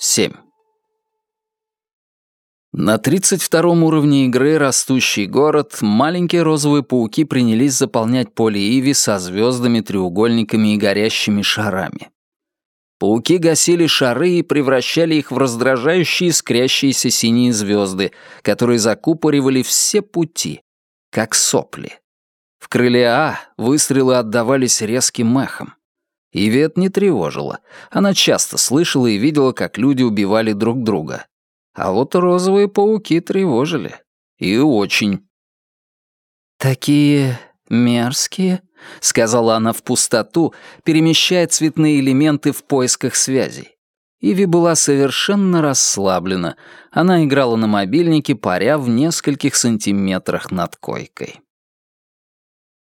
7. На 32 уровне игры «Растущий город» маленькие розовые пауки принялись заполнять поле Иви со звездами, треугольниками и горящими шарами. Пауки гасили шары и превращали их в раздражающие искрящиеся синие звезды, которые закупоривали все пути, как сопли. В крыле А выстрелы отдавались резким эхом. Ивет не тревожила. Она часто слышала и видела, как люди убивали друг друга. А вот розовые пауки тревожили. И очень. «Такие мерзкие», — сказала она в пустоту, перемещая цветные элементы в поисках связей. Иви была совершенно расслаблена. Она играла на мобильнике, паря в нескольких сантиметрах над койкой.